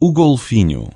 o golfinho.